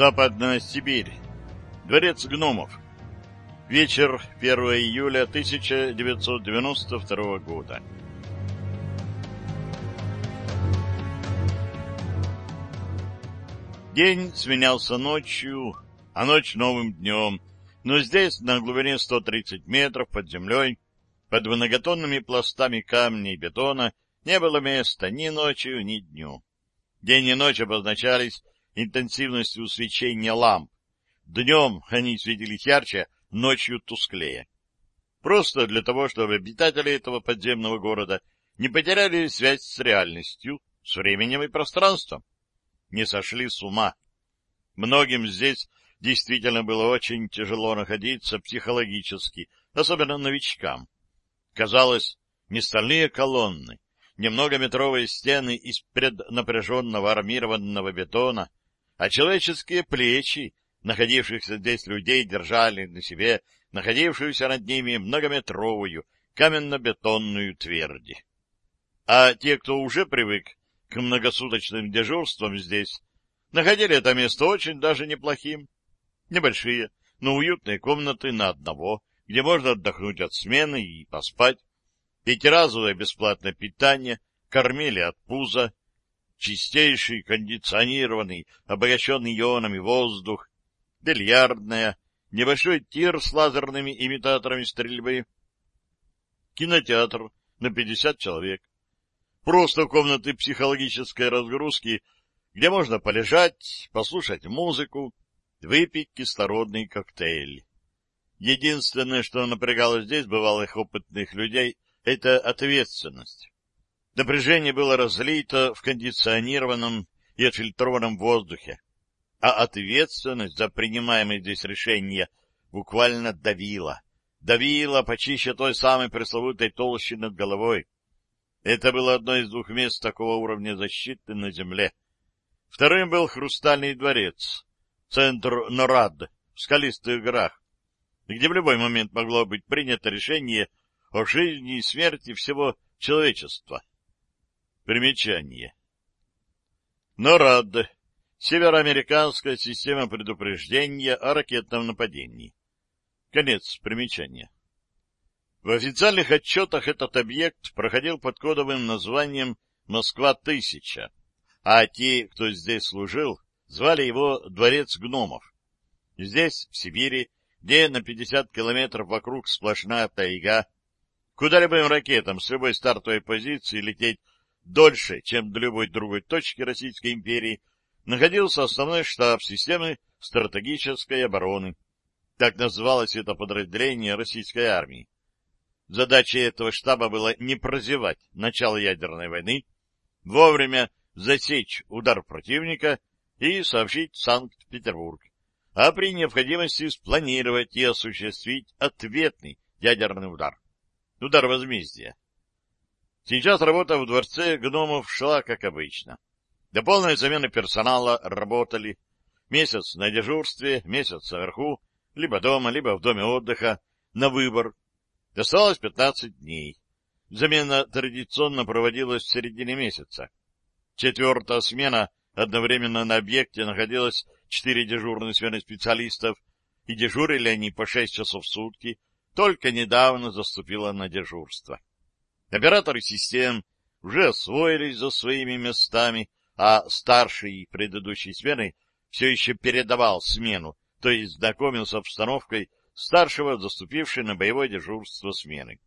Западная Сибирь. Дворец гномов. Вечер 1 июля 1992 года. День сменялся ночью, а ночь новым днем, но здесь, на глубине 130 метров под землей, под многотонными пластами камня и бетона, не было места ни ночью, ни дню. День и ночь обозначались интенсивностью свечения ламп. Днем они светились ярче, ночью тусклее. Просто для того, чтобы обитатели этого подземного города не потеряли связь с реальностью, с временем и пространством, не сошли с ума. Многим здесь действительно было очень тяжело находиться психологически, особенно новичкам. Казалось, не стальные колонны, немного метровые стены из преднапряженного армированного бетона, а человеческие плечи находившихся здесь людей держали на себе находившуюся над ними многометровую каменно-бетонную тверди. А те, кто уже привык к многосуточным дежурствам здесь, находили это место очень даже неплохим. Небольшие, но уютные комнаты на одного, где можно отдохнуть от смены и поспать. Пятиразовое бесплатное питание, кормили от пуза, чистейший, кондиционированный, обогащенный ионами воздух, бильярдная, небольшой тир с лазерными имитаторами стрельбы, кинотеатр на 50 человек, просто комнаты психологической разгрузки, где можно полежать, послушать музыку, выпить кислородный коктейль. Единственное, что напрягало здесь бывалых опытных людей, это ответственность. Напряжение было разлито в кондиционированном и отфильтрованном воздухе, а ответственность за принимаемые здесь решения буквально давила. Давила почище той самой пресловутой толщи над головой. Это было одно из двух мест такого уровня защиты на Земле. Вторым был Хрустальный дворец, центр Норад, в скалистых горах, где в любой момент могло быть принято решение о жизни и смерти всего человечества. Примечание. НОРАД. Североамериканская система предупреждения о ракетном нападении. Конец примечания. В официальных отчетах этот объект проходил под кодовым названием «Москва-1000», а те, кто здесь служил, звали его «Дворец гномов». Здесь, в Сибири, где на 50 километров вокруг сплошная тайга, куда любым ракетам с любой стартовой позиции лететь дольше, чем до любой другой точки Российской империи, находился основной штаб системы стратегической обороны. Так называлось это подразделение российской армии. Задачей этого штаба было не прозевать начало ядерной войны, вовремя засечь удар противника и сообщить Санкт-Петербург, а при необходимости спланировать и осуществить ответный ядерный удар. Удар возмездия. Сейчас работа в дворце гномов шла как обычно. До полной замены персонала работали месяц на дежурстве, месяц наверху, либо дома, либо в доме отдыха, на выбор. Осталось 15 дней. Замена традиционно проводилась в середине месяца. Четвертая смена одновременно на объекте находилось четыре дежурные смены специалистов, и дежурили они по шесть часов в сутки, только недавно заступила на дежурство. Операторы систем уже освоились за своими местами, а старший предыдущей смены все еще передавал смену, то есть знакомил с обстановкой старшего, заступившей на боевое дежурство смены.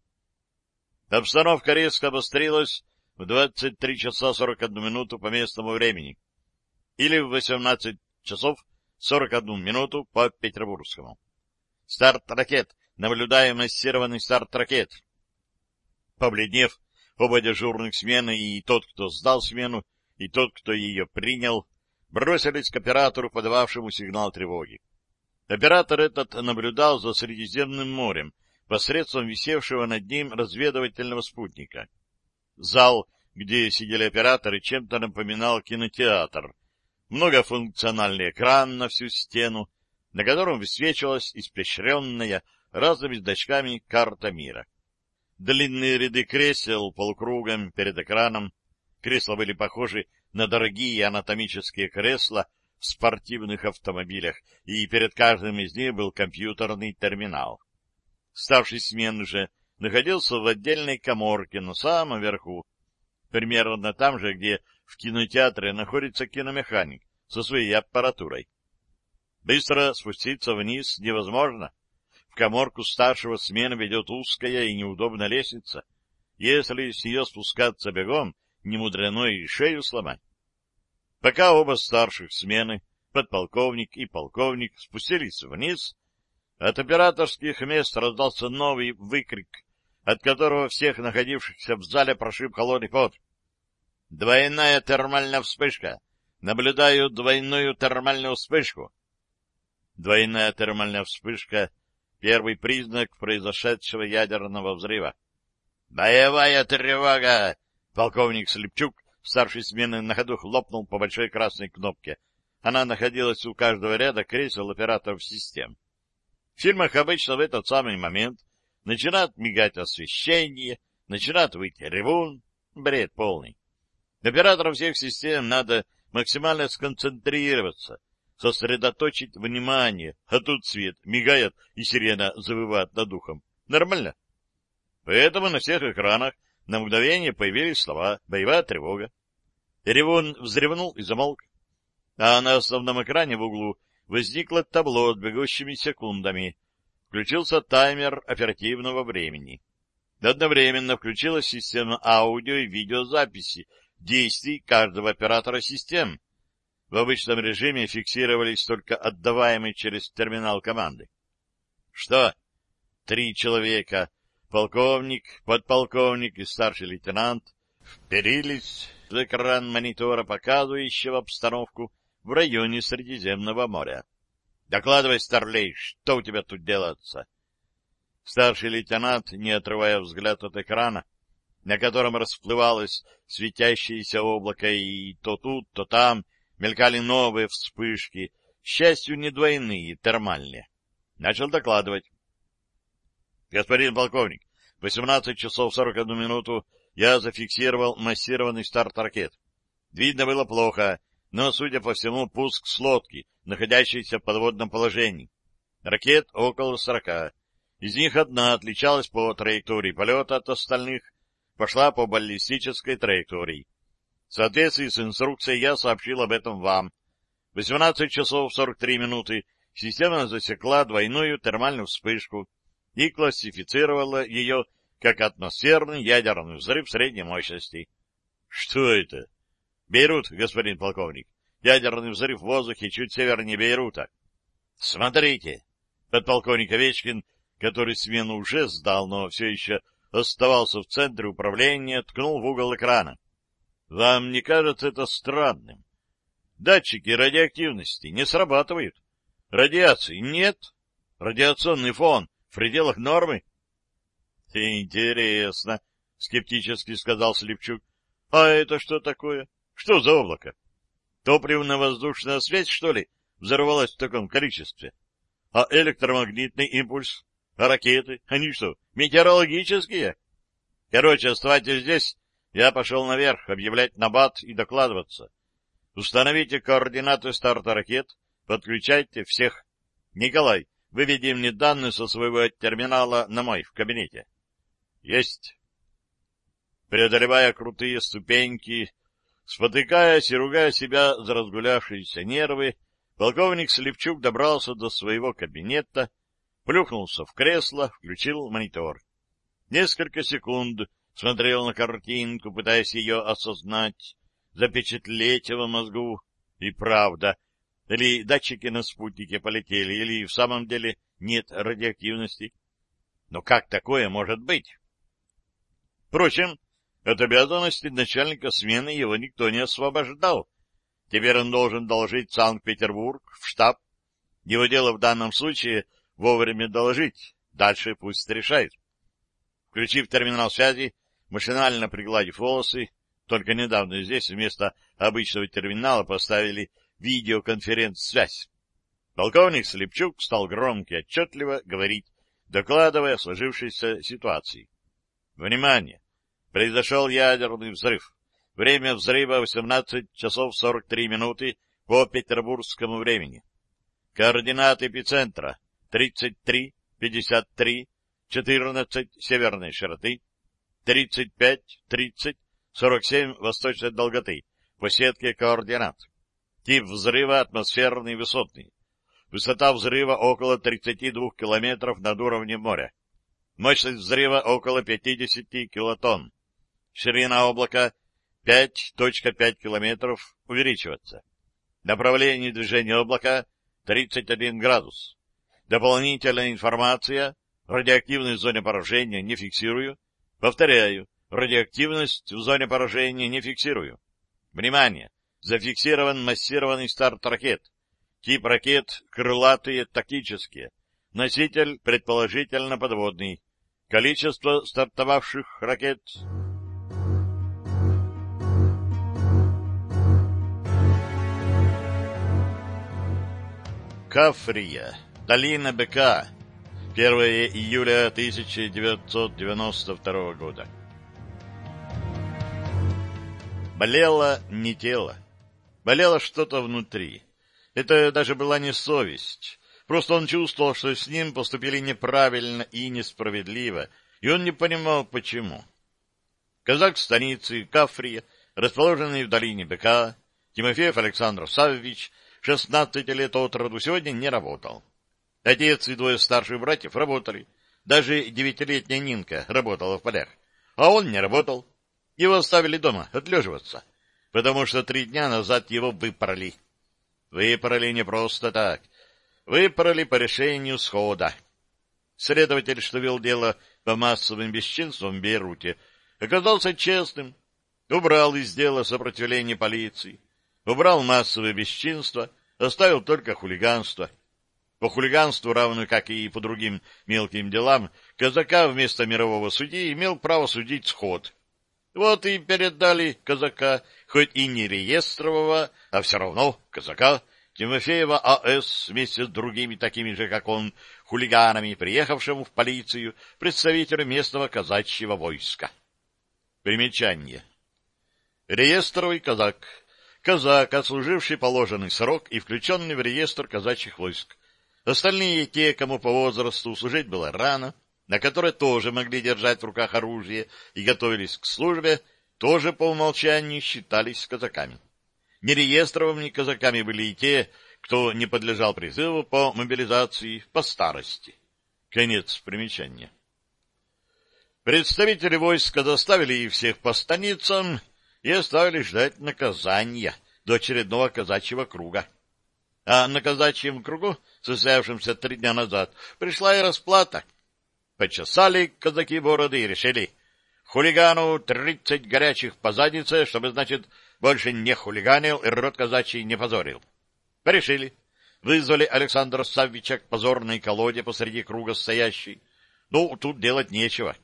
Обстановка резко обострилась в 23 часа 41 минуту по местному времени или в 18 часов 41 минуту по петербургскому. Старт ракет. Наблюдаем массированный старт ракет. Побледнев, оба дежурных смены, и тот, кто сдал смену, и тот, кто ее принял, бросились к оператору, подававшему сигнал тревоги. Оператор этот наблюдал за Средиземным морем посредством висевшего над ним разведывательного спутника. Зал, где сидели операторы, чем-то напоминал кинотеатр. Многофункциональный экран на всю стену, на котором высвечивалась испещренная разными значками карта мира. Длинные ряды кресел полукругом перед экраном. Кресла были похожи на дорогие анатомические кресла в спортивных автомобилях, и перед каждым из них был компьютерный терминал. Ставший смены же находился в отдельной коморке на самом верху, примерно там же, где в кинотеатре находится киномеханик со своей аппаратурой. Быстро спуститься вниз невозможно. В коморку старшего смены ведет узкая и неудобная лестница. Если с нее спускаться бегом, не и шею сломать. Пока оба старших смены, подполковник и полковник, спустились вниз, от операторских мест раздался новый выкрик, от которого всех находившихся в зале прошиб холодный пот. Двойная термальная вспышка. Наблюдаю двойную термальную вспышку. Двойная термальная вспышка — первый признак произошедшего ядерного взрыва. «Боевая тревога!» Полковник Слепчук, старший смены, на ходу хлопнул по большой красной кнопке. Она находилась у каждого ряда кресел операторов систем. В фильмах обычно в этот самый момент начинает мигать освещение, начинает выйти ревун. Бред полный. Операторам всех систем надо максимально сконцентрироваться, сосредоточить внимание, а тут свет мигает и сирена завывает над духом. Нормально? Поэтому на всех экранах на мгновение появились слова «боевая тревога». Ревун взревнул и замолк. А на основном экране в углу возникло табло с бегущими секундами. Включился таймер оперативного времени. Одновременно включилась система аудио и видеозаписи действий каждого оператора систем. В обычном режиме фиксировались только отдаваемые через терминал команды. Что? Три человека, полковник, подполковник и старший лейтенант, вперились в экран монитора, показывающего обстановку в районе Средиземного моря. — Докладывай, Старлей, что у тебя тут делается? Старший лейтенант, не отрывая взгляд от экрана, на котором расплывалось светящееся облако, и то тут, то там мелькали новые вспышки, к счастью, не двойные, термальные. Начал докладывать. Господин полковник, 18 часов 41 минуту я зафиксировал массированный старт ракет. Видно было плохо, но, судя по всему, пуск с лодки, находящейся в подводном положении. Ракет около сорока. Из них одна отличалась по траектории полета от остальных, пошла по баллистической траектории. В соответствии с инструкцией я сообщил об этом вам. 18 часов 43 минуты система засекла двойную термальную вспышку и классифицировала ее как атмосферный ядерный взрыв средней мощности. Что это? Бейрут, господин полковник. Ядерный взрыв в воздухе чуть севернее Бейрута. Смотрите. Подполковник Овечкин, который смену уже сдал, но все еще оставался в центре управления, ткнул в угол экрана. Вам не кажется это странным? Датчики радиоактивности не срабатывают. Радиации нет. Радиационный фон в пределах нормы. — Интересно, — скептически сказал Слепчук. — А это что такое? Что за облако? Топливно-воздушная связь, что ли, взорвалась в таком количестве? А электромагнитный импульс? А ракеты? Они что, метеорологические? Короче, оставайтесь здесь. Я пошел наверх объявлять набат и докладываться. Установите координаты старта ракет, подключайте всех. Николай, выведи мне данные со своего терминала на мой в кабинете. Есть. Преодолевая крутые ступеньки, спотыкаясь и ругая себя за разгулявшиеся нервы, полковник Слепчук добрался до своего кабинета, плюхнулся в кресло, включил монитор. Несколько секунд смотрел на картинку, пытаясь ее осознать, запечатлеть его мозгу. И правда, или датчики на спутнике полетели, или в самом деле нет радиоактивности. Но как такое может быть? Впрочем, от обязанности начальника смены его никто не освобождал. Теперь он должен доложить Санкт-Петербург, в штаб. Его дело в данном случае вовремя доложить. Дальше пусть решает. Включив терминал связи, машинально пригладив волосы, только недавно здесь вместо обычного терминала поставили видеоконференц-связь. Полковник Слепчук стал громко и отчетливо говорить, докладывая о сложившейся ситуации. Внимание! Произошел ядерный взрыв. Время взрыва 18 часов 43 минуты по петербургскому времени. Координаты эпицентра 33, 53, 14 северной широты, 35, 30, 47 восточной долготы по сетке координат. Тип взрыва атмосферный высотный. Высота взрыва около 32 километров над уровнем моря. Мощность взрыва около 50 килотонн. Ширина облака 5.5 километров увеличиваться. Направление движения облака 31 градус. Дополнительная информация. Радиоактивность в зоне поражения не фиксирую. Повторяю, радиоактивность в зоне поражения не фиксирую. Внимание! Зафиксирован массированный старт ракет. Тип ракет — крылатые, тактические. Носитель, предположительно, подводный. Количество стартовавших ракет... Кафрия. Долина БК. 1 июля 1992 года. Болело не тело. Болело что-то внутри. Это даже была не совесть. Просто он чувствовал, что с ним поступили неправильно и несправедливо, и он не понимал, почему. Казак станицы Кафрия, расположенный в долине БК, Тимофеев Александр Саввич, 16 лет от роду, сегодня не работал. Отец и двое старших братьев работали. Даже девятилетняя Нинка работала в полях. А он не работал. Его оставили дома отлеживаться, потому что три дня назад его выпороли. Выпороли не просто так. Выпороли по решению схода. Следователь, что вел дело по массовым бесчинствам в Бейруте, оказался честным. Убрал из дела сопротивление полиции. Убрал массовые бесчинства, оставил только хулиганство. По хулиганству, равно как и по другим мелким делам, казака вместо мирового судьи имел право судить сход. Вот и передали казака, хоть и не реестрового, а все равно казака, Тимофеева А.С. вместе с другими такими же, как он, хулиганами, приехавшему в полицию представителю местного казачьего войска. Примечание. Реестровый казак. Казак, отслуживший положенный срок и включенный в реестр казачьих войск. Остальные те, кому по возрасту служить было рано, на которые тоже могли держать в руках оружие и готовились к службе, тоже по умолчанию считались казаками. Нереестровыми казаками были и те, кто не подлежал призыву по мобилизации по старости. Конец примечания. Представители войска доставили их всех по станицам и оставили ждать наказания до очередного казачьего круга. А на казачьем кругу, состоявшемся три дня назад, пришла и расплата. Почесали казаки бороды и решили хулигану тридцать горячих по заднице, чтобы, значит, больше не хулиганил и рот казачий не позорил. Порешили. Вызвали Александра Саввича к позорной колоде посреди круга стоящей. Ну, тут делать нечего.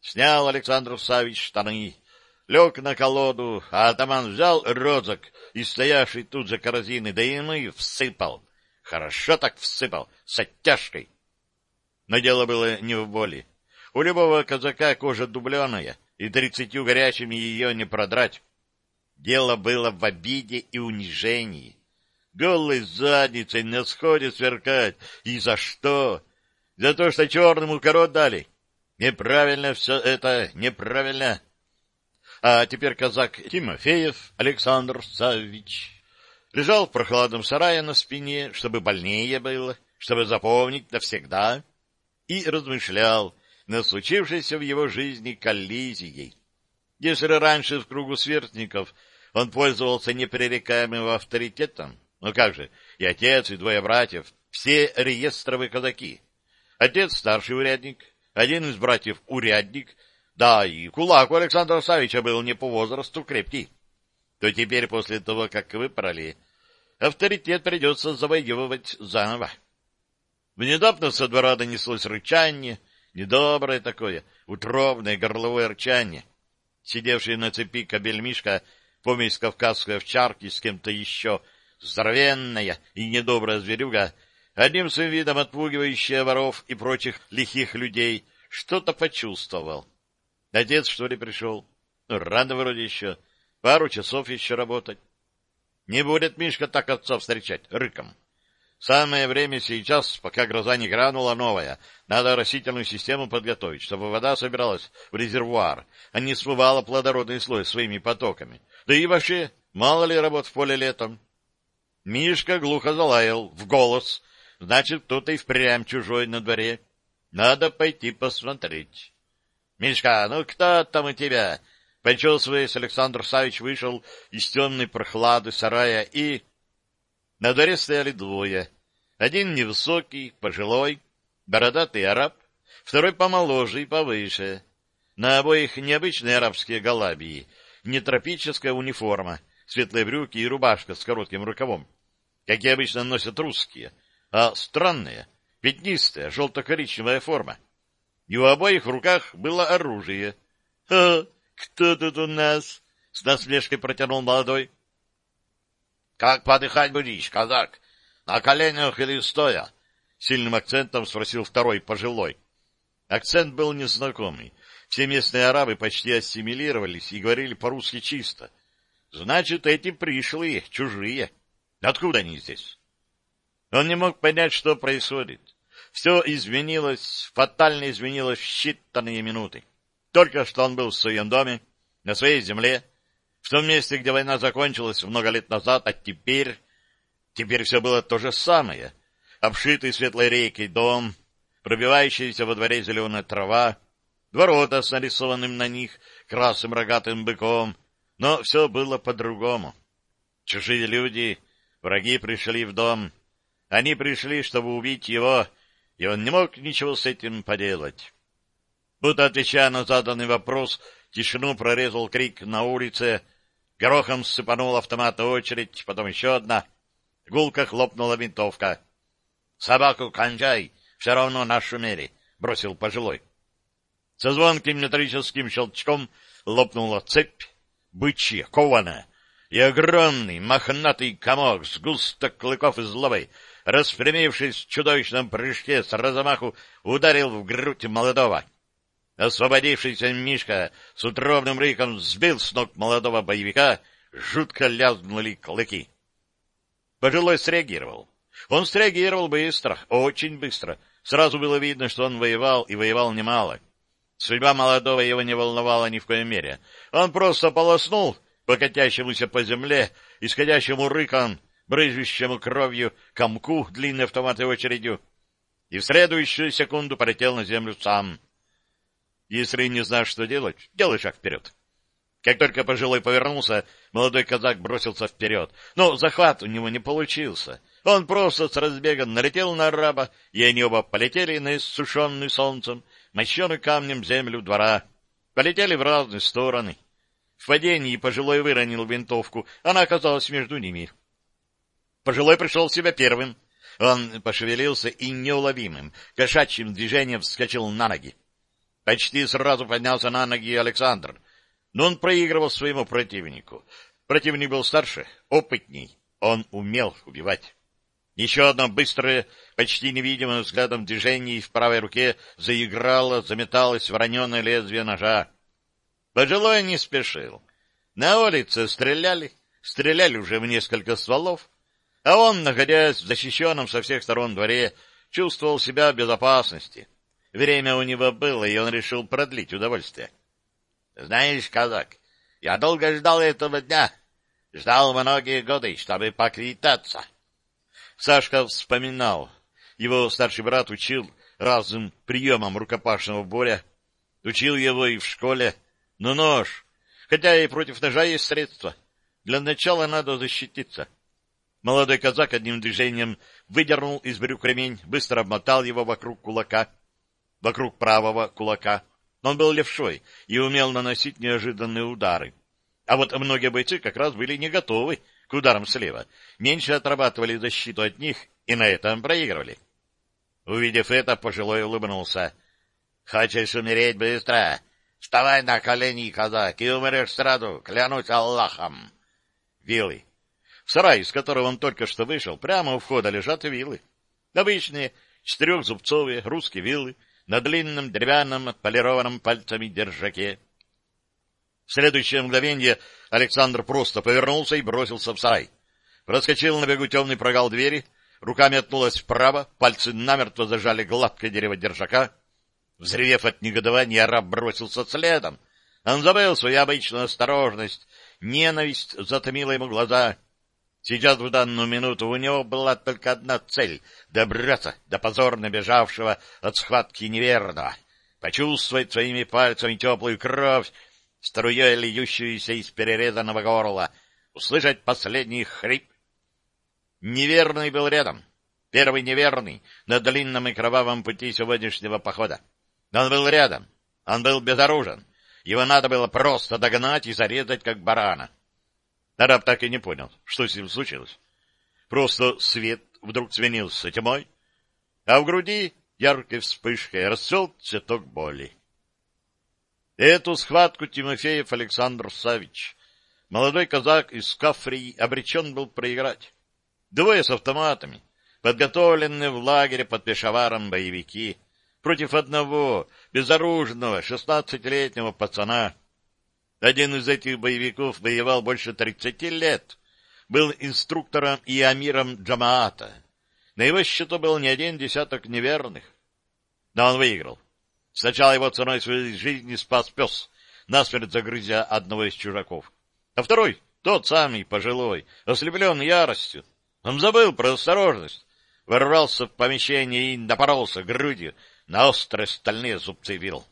Снял Александр Савич штаны, лег на колоду, а атаман взял розок и стоявший тут же корзины, да ему и всыпал. Хорошо так всыпал, с оттяжкой. Но дело было не в боли. У любого казака кожа дубленая, и тридцатью горячими ее не продрать. Дело было в обиде и унижении. Голой задницей на сходе сверкать. И за что? За то, что черному корот дали. Неправильно все это, неправильно. А теперь казак Тимофеев Александр Саввич лежал в прохладном сарае на спине, чтобы больнее было, чтобы запомнить навсегда, и размышлял над случившейся в его жизни коллизией. Если раньше в кругу сверстников он пользовался непререкаемым авторитетом, ну как же, и отец, и двое братьев, все реестровые казаки. Отец старший урядник, один из братьев урядник, да, и кулак у Александра Савича был не по возрасту крепкий. То теперь, после того, как выпороли, авторитет придется завоевывать заново. Внезапно со двора донеслось рычание, недоброе такое, утробное горловое рычание. Сидевший на цепи кобель Мишка, помесь кавказской овчарки с кем-то еще, здоровенная и недобрая зверюга, одним своим видом отпугивающая воров и прочих лихих людей, что-то почувствовал. Отец, что ли, пришел? Ну, рано вроде еще. Пару часов еще работать. Не будет Мишка так отца встречать рыком. Самое время сейчас, пока гроза не гранула новая, надо растительную систему подготовить, чтобы вода собиралась в резервуар, а не смывала плодородный слой своими потоками. Да и вообще, мало ли работ в поле летом. Мишка глухо залаял, в голос. Значит, кто-то и впрямь чужой на дворе. Надо пойти посмотреть. — Мишка, ну кто там у тебя? Почесываясь, Александр Савич вышел из темной прохлады сарая и на дворе стояли двое. Один невысокий, пожилой, бородатый араб, второй помоложе и повыше. На обоих необычные арабские галабии, не тропическая униформа, светлые брюки и рубашка с коротким рукавом, какие обычно носят русские, а странная, пятнистая, желто-коричневая форма. И у обоих в руках было оружие. — А, кто тут у нас? — с насмешкой протянул молодой. Как подыхать будешь, казак? На коленях или стоя? Сильным акцентом спросил второй пожилой. Акцент был незнакомый. Все местные арабы почти ассимилировались и говорили по-русски чисто. Значит, эти пришлые, чужие. Откуда они здесь? Он не мог понять, что происходит. Все изменилось, фатально изменилось в считанные минуты. Только что он был в своем доме, на своей земле, в том месте, где война закончилась много лет назад, а теперь... Теперь все было то же самое. Обшитый светлой рейкой дом, пробивающаяся во дворе зеленая трава, ворота с нарисованным на них красным рогатым быком, но все было по-другому. Чужие люди, враги пришли в дом. Они пришли, чтобы убить его, и он не мог ничего с этим поделать. Будто отвечая на заданный вопрос, тишину прорезал крик на улице, Горохом сыпанул автомата очередь, потом еще одна. Гулко хлопнула винтовка. — Собаку кончай, все равно нашумели, — бросил пожилой. Со звонким металлическим щелчком лопнула цепь, бычья, кованая, и огромный мохнатый комок с густо клыков и злобой, распрямившись в чудовищном прыжке с размаху, ударил в грудь молодого. Освободившийся Мишка с утробным рыком сбил с ног молодого боевика, жутко лязгнули клыки. Пожилой среагировал. Он среагировал быстро, очень быстро. Сразу было видно, что он воевал, и воевал немало. Судьба молодого его не волновала ни в коем мере. Он просто полоснул по катящемуся по земле, исходящему рыком, брызжущему кровью, комку длинной автоматной очередью, и в следующую секунду полетел на землю сам — если не знаешь, что делать, делай шаг вперед. Как только пожилой повернулся, молодой казак бросился вперед. Но захват у него не получился. Он просто с разбега налетел на араба, и они оба полетели на иссушенный солнцем, мощеный камнем землю двора. Полетели в разные стороны. В падении пожилой выронил винтовку, она оказалась между ними. Пожилой пришел в себя первым. Он пошевелился и неуловимым, кошачьим движением вскочил на ноги. Почти сразу поднялся на ноги Александр, но он проигрывал своему противнику. Противник был старше, опытней, он умел убивать. Еще одно быстрое, почти невидимым взглядом движение в правой руке заиграло, заметалось вороненое лезвие ножа. Пожилой не спешил. На улице стреляли, стреляли уже в несколько стволов, а он, находясь в защищенном со всех сторон дворе, чувствовал себя в безопасности. Время у него было, и он решил продлить удовольствие. — Знаешь, казак, я долго ждал этого дня. Ждал многие годы, чтобы поквитаться. Сашка вспоминал. Его старший брат учил разным приемам рукопашного боя. Учил его и в школе. Но нож... Хотя и против ножа есть средства. Для начала надо защититься. Молодой казак одним движением выдернул из брюк ремень, быстро обмотал его вокруг кулака — вокруг правого кулака. Он был левшой и умел наносить неожиданные удары. А вот многие бойцы как раз были не готовы к ударам слева, меньше отрабатывали защиту от них и на этом проигрывали. Увидев это, пожилой улыбнулся. — Хочешь умереть быстро? Вставай на колени, казак, и умрешь сразу, клянусь Аллахом. Вилы. В сарае, из которого он только что вышел, прямо у входа лежат вилы. Обычные, четырехзубцовые, русские вилы, на длинном деревянном отполированном пальцами держаке. В следующее мгновение Александр просто повернулся и бросился в сарай. Проскочил на бегу темный прогал двери, рука метнулась вправо, пальцы намертво зажали гладкое дерево держака. Взревев от негодования, араб бросился следом. Он забыл свою обычную осторожность. Ненависть затомила ему глаза. Сейчас, в данную минуту, у него была только одна цель — добраться до позорно бежавшего от схватки неверного, почувствовать своими пальцами теплую кровь, струей льющуюся из перерезанного горла, услышать последний хрип. Неверный был рядом. Первый неверный на длинном и кровавом пути сегодняшнего похода. Он был рядом. Он был безоружен. Его надо было просто догнать и зарезать, как барана. Араб так и не понял, что с ним случилось. Просто свет вдруг сменился тьмой, а в груди яркой вспышкой расцвел цветок боли. Эту схватку Тимофеев Александр Савич, молодой казак из Кафрии, обречен был проиграть. Двое с автоматами, подготовленные в лагере под Пешаваром боевики, против одного безоружного шестнадцатилетнего пацана — один из этих боевиков воевал больше тридцати лет, был инструктором и амиром Джамаата. На его счету был не один десяток неверных. Но он выиграл. Сначала его ценой своей жизни спас пес, насмерть загрызя одного из чужаков. А второй, тот самый, пожилой, ослепленный яростью, он забыл про осторожность, ворвался в помещение и напоролся грудью на острые стальные зубцы вил.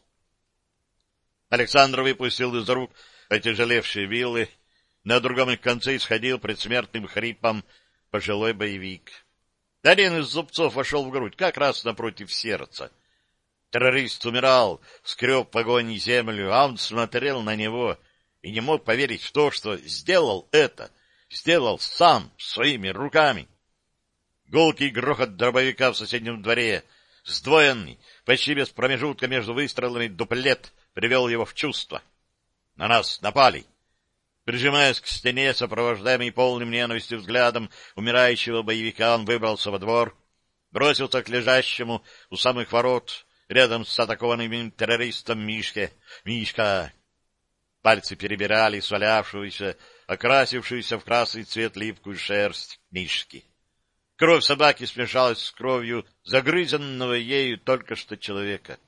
Александр выпустил из рук отяжелевшие вилы. На другом их конце исходил предсмертным хрипом пожилой боевик. Один из зубцов вошел в грудь, как раз напротив сердца. Террорист умирал, скреб в огонь землю, а он смотрел на него и не мог поверить в то, что сделал это, сделал сам, своими руками. Гулкий грохот дробовика в соседнем дворе, сдвоенный, почти без промежутка между выстрелами дуплет, привел его в чувство. На нас напали. Прижимаясь к стене, сопровождаемый полным ненавистью взглядом умирающего боевика, он выбрался во двор, бросился к лежащему у самых ворот, рядом с атакованным террористом Мишке. «Мишка!» Пальцы перебирали свалявшуюся, окрасившуюся в красный цвет липкую шерсть Мишки. Кровь собаки смешалась с кровью загрызенного ею только что человека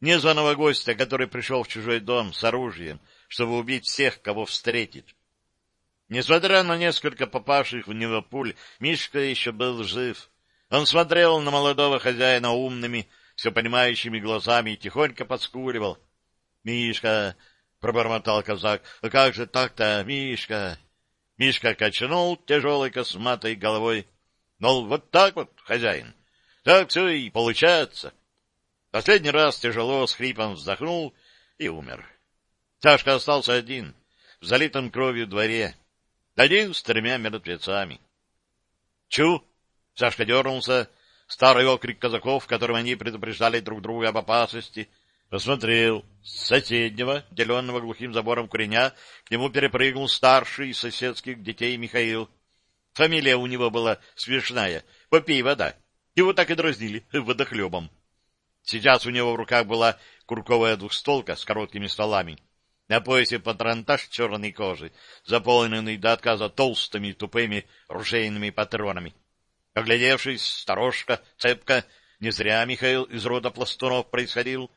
незваного гостя, который пришел в чужой дом с оружием, чтобы убить всех, кого встретит. Несмотря на несколько попавших в него пуль, Мишка еще был жив. Он смотрел на молодого хозяина умными, все понимающими глазами и тихонько подскуривал. — Мишка! — пробормотал казак. — как же так-то, Мишка? Мишка качнул тяжелой косматой головой. — Ну, вот так вот, хозяин. Так все и получается. Последний раз тяжело с хрипом вздохнул и умер. Сашка остался один, в залитом кровью дворе, один с тремя мертвецами. «Чу!» — Сашка дернулся. Старый окрик казаков, которым они предупреждали друг друга об опасности, посмотрел. С соседнего, деленного глухим забором куреня, к нему перепрыгнул старший из соседских детей Михаил. Фамилия у него была смешная — Попей вода. Его так и дразнили водохлебом. Сейчас у него в руках была курковая двухстолка с короткими стволами. На поясе патронтаж черной кожи, заполненный до отказа толстыми тупыми ружейными патронами. Оглядевшись, сторожка, цепка, не зря Михаил из рода пластунов происходил,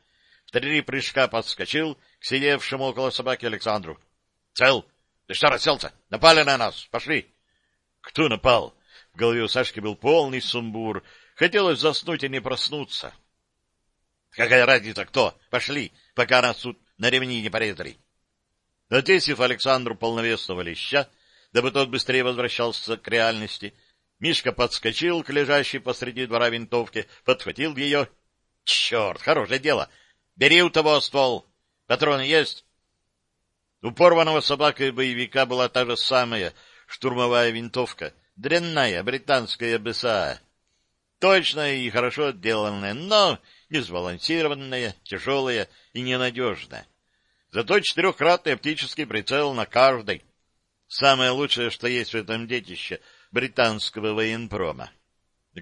в три прыжка подскочил к сидевшему около собаки Александру. — Цел! Ты что расселся? Напали на нас! Пошли! — Кто напал? В голове у Сашки был полный сумбур. Хотелось заснуть и не проснуться. — Какая разница, кто? Пошли, пока нас тут на ремни не порезали. Отесив Александру полновесного леща, дабы тот быстрее возвращался к реальности, Мишка подскочил к лежащей посреди двора винтовке, подхватил ее. — Черт, хорошее дело! Бери у того ствол! Патроны есть? У порванного собакой боевика была та же самая штурмовая винтовка, дрянная британская БСА. Точная и хорошо отделанная, но несбалансированная, тяжелая и ненадежная. Зато четырехкратный оптический прицел на каждой. Самое лучшее, что есть в этом детище британского военпрома.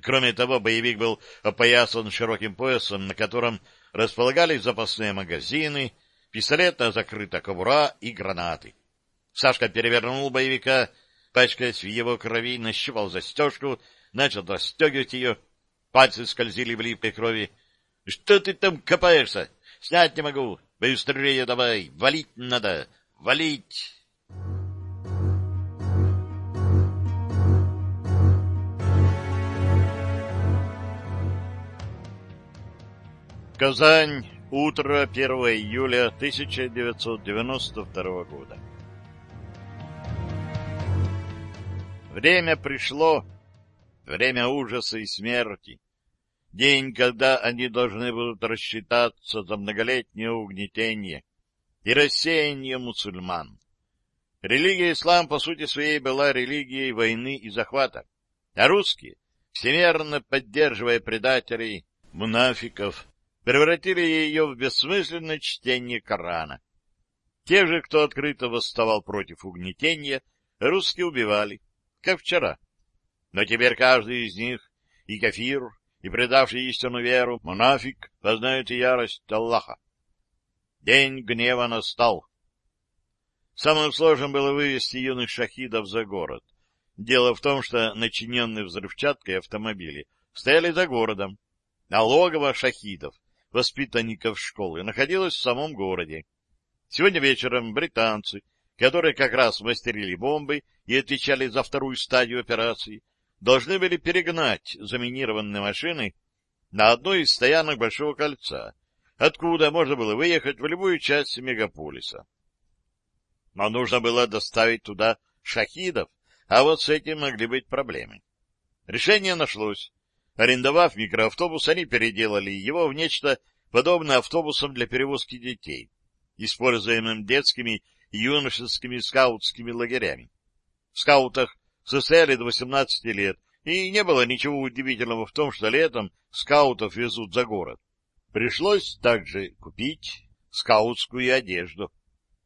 Кроме того, боевик был опоясан широким поясом, на котором располагались запасные магазины, пистолетная закрытая кобура и гранаты. Сашка перевернул боевика, Пачкаясь в его крови, нащупал застежку, начал расстегивать ее. Пальцы скользили в липкой крови. — Что ты там копаешься? Снять не могу. Быстрее давай. Валить надо. Валить. Казань. Утро 1 июля 1992 года. Время пришло. Время ужаса и смерти. День, когда они должны будут рассчитаться за многолетнее угнетение и рассеяние мусульман. Религия ислам, по сути своей, была религией войны и захвата, а русские, всемерно поддерживая предателей, мунафиков, превратили ее в бессмысленное чтение Корана. Те же, кто открыто восставал против угнетения, русские убивали, как вчера. Но теперь каждый из них, и кафир, и предавший истинную веру, монафик, познает ярость Аллаха. День гнева настал. Самым сложным было вывести юных шахидов за город. Дело в том, что начиненные взрывчаткой автомобили стояли за городом, а логово шахидов воспитанников школы находилась в самом городе. Сегодня вечером британцы, которые как раз мастерили бомбы и отвечали за вторую стадию операции, должны были перегнать заминированные машины на одной из стоянок Большого кольца, откуда можно было выехать в любую часть мегаполиса. Но нужно было доставить туда шахидов, а вот с этим могли быть проблемы. Решение нашлось. Арендовав микроавтобус, они переделали его в нечто подобное автобусам для перевозки детей, используемым детскими и юношескими скаутскими лагерями. В скаутах состояли до 18 лет, и не было ничего удивительного в том, что летом скаутов везут за город. Пришлось также купить скаутскую одежду.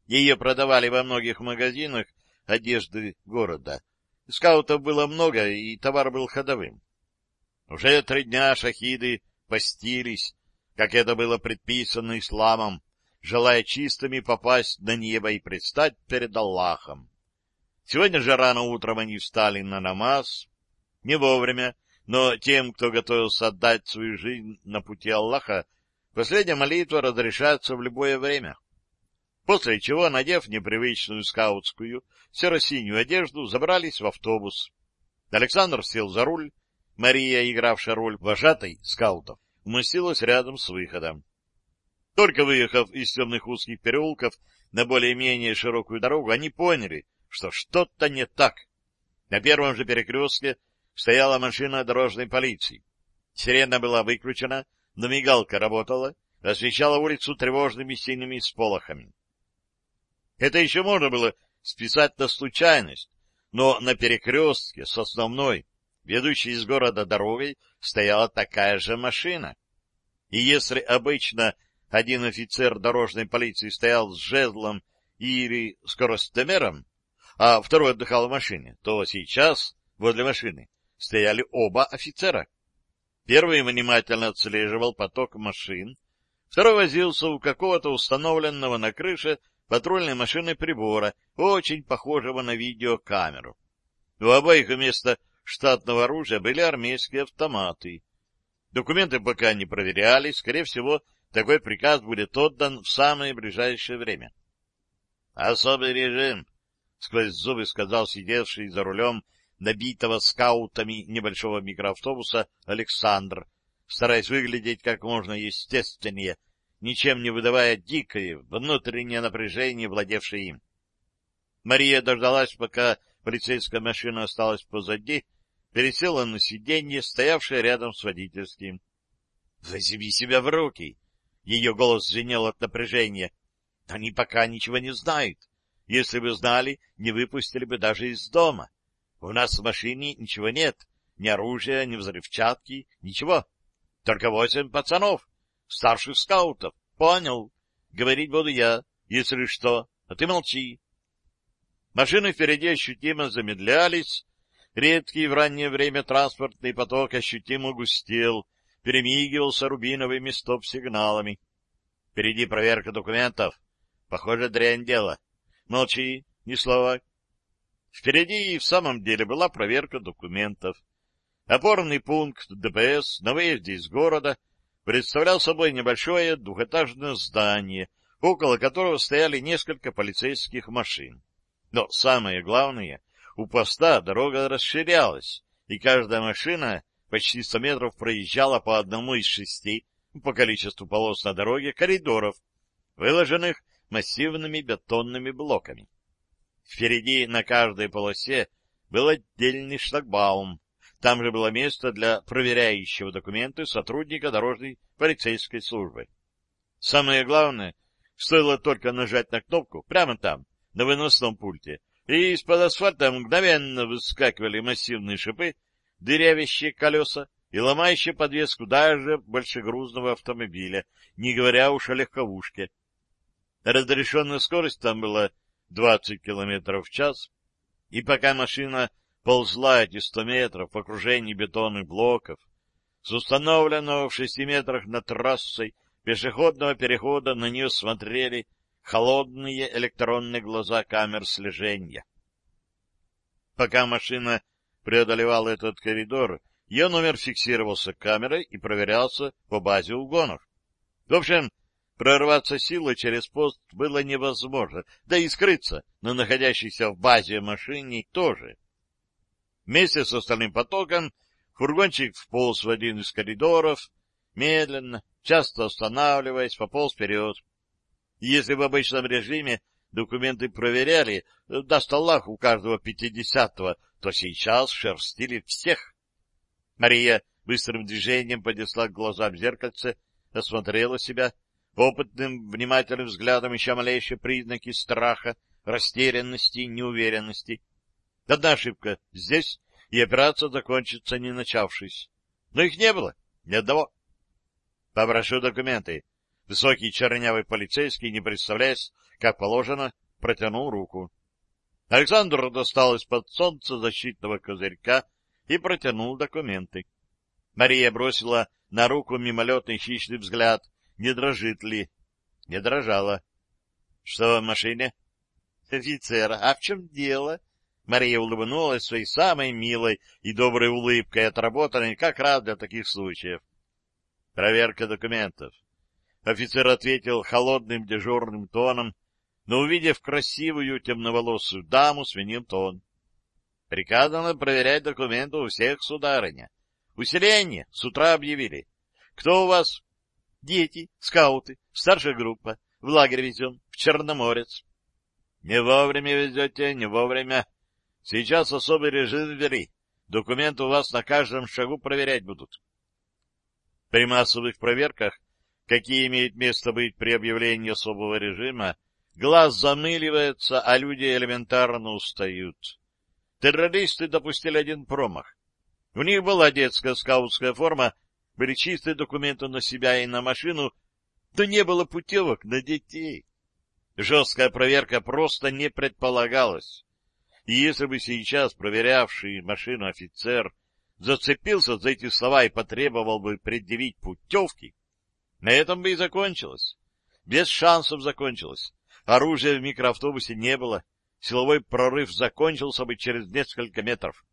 Ее продавали во многих магазинах одежды города. Скаутов было много, и товар был ходовым. Уже три дня шахиды постились, как это было предписано исламом, желая чистыми попасть на небо и предстать перед Аллахом. Сегодня же рано утром они встали на намаз, не вовремя, но тем, кто готовился отдать свою жизнь на пути Аллаха, последняя молитва разрешается в любое время. После чего, надев непривычную скаутскую серо-синюю одежду, забрались в автобус. Александр сел за руль, Мария, игравшая роль вожатой скаутов, умостилась рядом с выходом. Только выехав из темных узких переулков на более-менее широкую дорогу, они поняли, что что-то не так. На первом же перекрестке стояла машина дорожной полиции. Сирена была выключена, но мигалка работала, освещала улицу тревожными синими сполохами. Это еще можно было списать на случайность, но на перекрестке с основной ведущей из города дорогой, стояла такая же машина. И если обычно один офицер дорожной полиции стоял с жезлом или скоростомером, а второй отдыхал в машине, то сейчас возле машины стояли оба офицера. Первый внимательно отслеживал поток машин, второй возился у какого-то установленного на крыше патрульной машины прибора, очень похожего на видеокамеру. У обоих вместо штатного оружия были армейские автоматы. Документы пока не проверяли, скорее всего, такой приказ будет отдан в самое ближайшее время. — Особый режим, — сквозь зубы сказал сидевший за рулем набитого скаутами небольшого микроавтобуса Александр, стараясь выглядеть как можно естественнее, ничем не выдавая дикое внутреннее напряжение, владевшее им. Мария дождалась, пока полицейская машина осталась позади, пересела на сиденье, стоявшее рядом с водительским. — Возьми себя в руки! Ее голос звенел от напряжения. — Они пока ничего не знают. Если бы знали, не выпустили бы даже из дома. У нас в машине ничего нет. Ни оружия, ни взрывчатки, ничего. Только восемь пацанов, старших скаутов. Понял. Говорить буду я, если что. А ты молчи. Машины впереди ощутимо замедлялись, Редкий в раннее время транспортный поток ощутимо густел, перемигивался рубиновыми стоп-сигналами. Впереди проверка документов. Похоже, дрянь дело. Молчи, ни слова. Впереди и в самом деле была проверка документов. Опорный пункт ДПС на выезде из города представлял собой небольшое двухэтажное здание, около которого стояли несколько полицейских машин. Но самое главное, у поста дорога расширялась, и каждая машина почти 100 метров проезжала по одному из шести, по количеству полос на дороге, коридоров, выложенных массивными бетонными блоками. Впереди на каждой полосе был отдельный шлагбаум. Там же было место для проверяющего документы сотрудника дорожной полицейской службы. Самое главное, стоило только нажать на кнопку прямо там, на выносном пульте, и из-под асфальта мгновенно выскакивали массивные шипы, дырявящие колеса и ломающие подвеску даже большегрузного автомобиля, не говоря уж о легковушке. Разрешенная скорость там была 20 километров в час, и пока машина ползла эти 100 метров в окружении бетонных блоков, с установленного в шести метрах над трассой пешеходного перехода на нее смотрели холодные электронные глаза камер слежения. Пока машина преодолевала этот коридор, ее номер фиксировался камерой и проверялся по базе угонов. В общем, прорваться силой через пост было невозможно, да и скрыться на находящейся в базе машине тоже. Вместе с остальным потоком фургончик вполз в один из коридоров, медленно, часто останавливаясь, пополз вперед. Если в обычном режиме документы проверяли, даст Аллах у каждого пятидесятого, то сейчас шерстили всех. Мария быстрым движением поднесла к глазам зеркальце, осмотрела себя, опытным, внимательным взглядом ища малейшие признаки страха, растерянности, неуверенности. Одна ошибка здесь, и операция закончится, не начавшись. Но их не было, ни одного. Попрошу документы. Высокий чернявый полицейский, не представляясь, как положено, протянул руку. Александр достал из-под солнца защитного козырька и протянул документы. Мария бросила на руку мимолетный хищный взгляд, не дрожит ли. Не дрожала. — Что в машине? — Офицер, а в чем дело? Мария улыбнулась своей самой милой и доброй улыбкой, отработанной как раз для таких случаев. — Проверка документов. Офицер ответил холодным дежурным тоном, но, увидев красивую темноволосую даму, сменил тон. — Приказано проверять документы у всех, сударыня. Усиление с утра объявили. Кто у вас? — Дети, скауты, старшая группа. В лагерь везем, в Черноморец. — Не вовремя везете, не вовремя. Сейчас особый режим ввели. Документы у вас на каждом шагу проверять будут. При массовых проверках какие имеют место быть при объявлении особого режима, глаз замыливается, а люди элементарно устают. Террористы допустили один промах. У них была детская скаутская форма, были чистые документы на себя и на машину, но не было путевок на детей. Жесткая проверка просто не предполагалась. И если бы сейчас проверявший машину офицер зацепился за эти слова и потребовал бы предъявить путевки, на этом бы и закончилось. Без шансов закончилось. Оружия в микроавтобусе не было. Силовой прорыв закончился бы через несколько метров.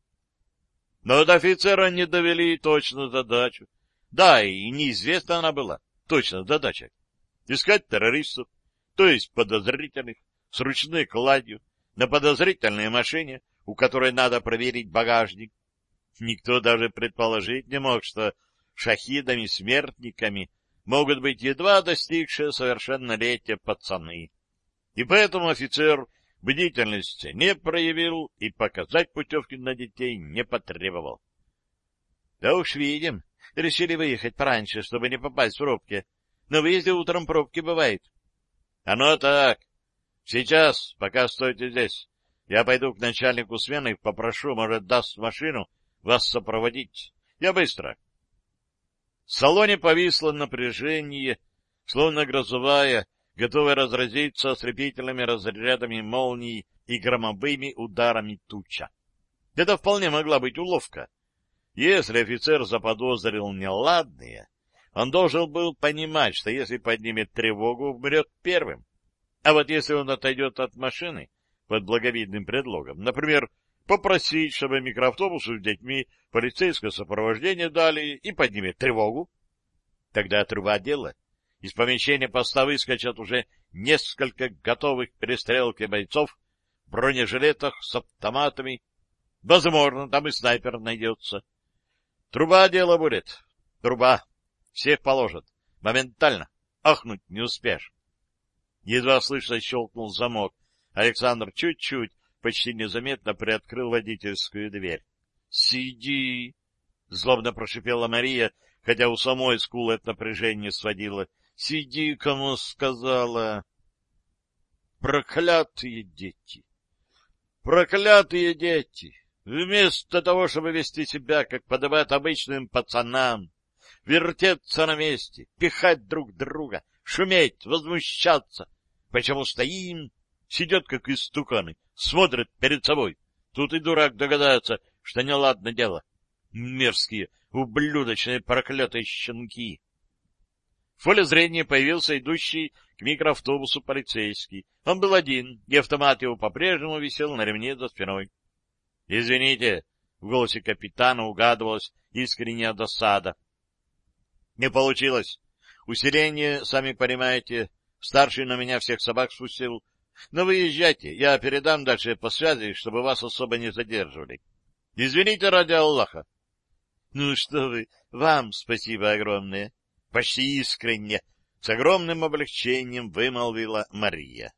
Но до офицера не довели точно задачу. Да, и неизвестна она была. Точно задача. Искать террористов, то есть подозрительных, с ручной кладью, на подозрительной машине, у которой надо проверить багажник. Никто даже предположить не мог, что шахидами-смертниками могут быть едва достигшие совершеннолетия пацаны. И поэтому офицер бдительности не проявил и показать путевки на детей не потребовал. — Да уж видим, решили выехать пораньше, чтобы не попасть в пробки. На выезде утром пробки бывает. — Оно так. Сейчас, пока стойте здесь, я пойду к начальнику смены и попрошу, может, даст машину вас сопроводить. Я быстро. В салоне повисло напряжение, словно грозовая, готовая разразиться ослепительными разрядами молний и громовыми ударами туча. Это вполне могла быть уловка. Если офицер заподозрил неладное, он должен был понимать, что если поднимет тревогу, умрет первым. А вот если он отойдет от машины, под благовидным предлогом. Например, попросить, чтобы микроавтобусу с детьми полицейское сопровождение дали и поднимет тревогу. Тогда труба дела. Из помещения поста выскочат уже несколько готовых к перестрелке бойцов в бронежилетах с автоматами. Возможно, там и снайпер найдется. Труба дело будет. Труба. Всех положат. Моментально. Ахнуть не успеешь. Едва слышно щелкнул замок. Александр чуть-чуть, почти незаметно приоткрыл водительскую дверь. — Сиди! — злобно прошипела Мария, хотя у самой скулы от напряжения сводила. — Сиди, кому сказала! Проклятые дети! Проклятые дети! Вместо того, чтобы вести себя, как подобает обычным пацанам, вертеться на месте, пихать друг друга, шуметь, возмущаться. Почему стоим, сидят как истуканы, смотрят перед собой. Тут и дурак догадается, что неладно дело. Мерзкие, ублюдочные, проклятые щенки. В поле зрения появился идущий к микроавтобусу полицейский. Он был один, и автомат его по-прежнему висел на ремне за спиной. — Извините, — в голосе капитана угадывалась искренняя досада. — Не получилось. Усиление, сами понимаете, старший на меня всех собак спустил. Но вы езжайте, я передам дальше по связи, чтобы вас особо не задерживали. Извините ради Аллаха. — Ну что вы, вам спасибо огромное. Почти искренне, с огромным облегчением вымолвила Мария.